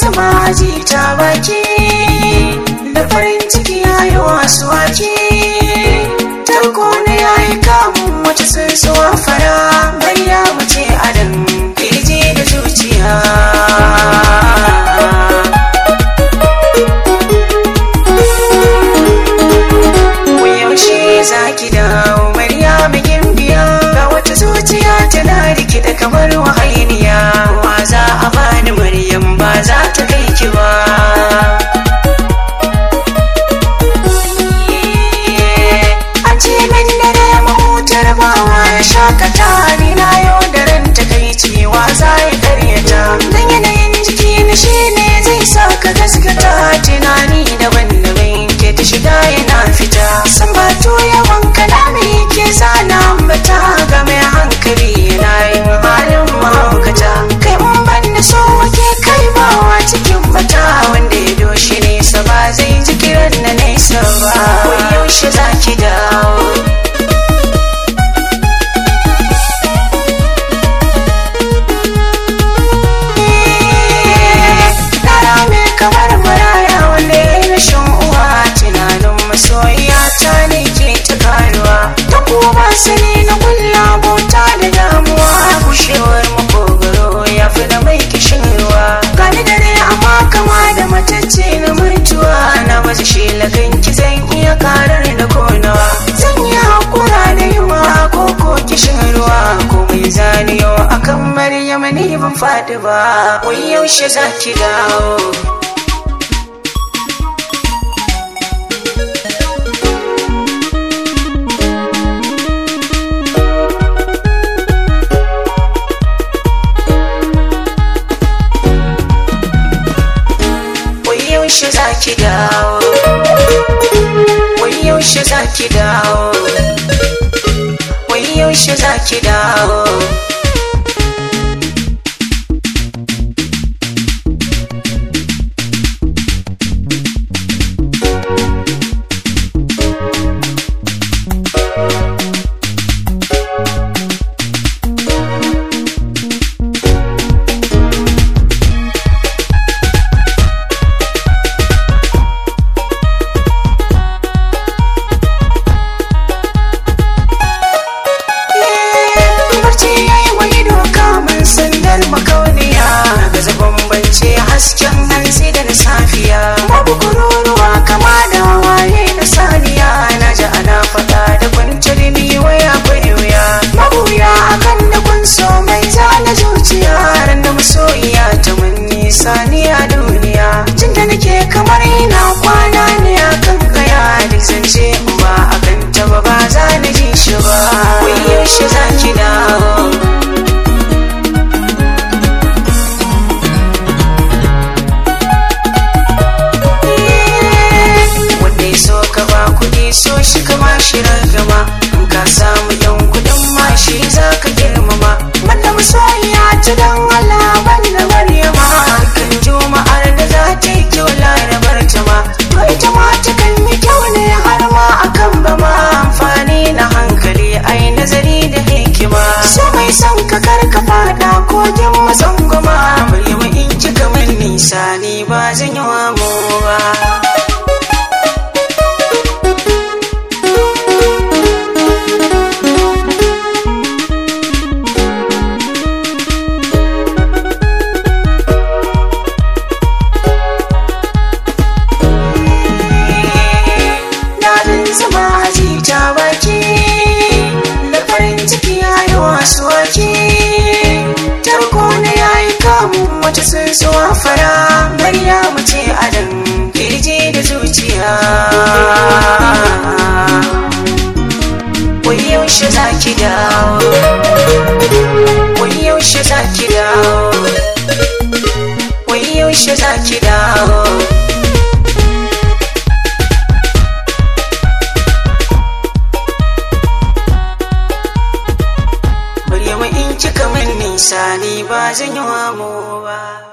zama aji ta baki da farin ciki ya yi wasu waki. Tarko na ya yi kamun wata tsuntsuwa fara. Bawa ya shakata ni na yau da ran ta kai faɗi ba wai yaushe za ki dawo? Yaushe za ki dawo? Wai yaushe za ki dawo? Wai yaushe za ki dawo? Sandar makauniya ga zaban bance hasken hansi da na safiya. Babu shi ka ba shi ragama in ka samu yan kuɗin ma shi za ka girmama. Banda masoyiya ta dan Allah banda Maryama kan juma'ar da za ta yi kyau larabar ta ma. Ko ita ma ta kan kyau ne har ma akan ba ma. Amfani na hankali ai nazari da hikima. So mai son ka kar ka fada kogin masangwama Maryama in kika min nisa ni ba zan yi wa mu ba. Kamun wata tsuntsuwa fara bayya mace adam ƙirji da zuciya. Maryama in kika min nisa ni ba zan yi wa mu ba.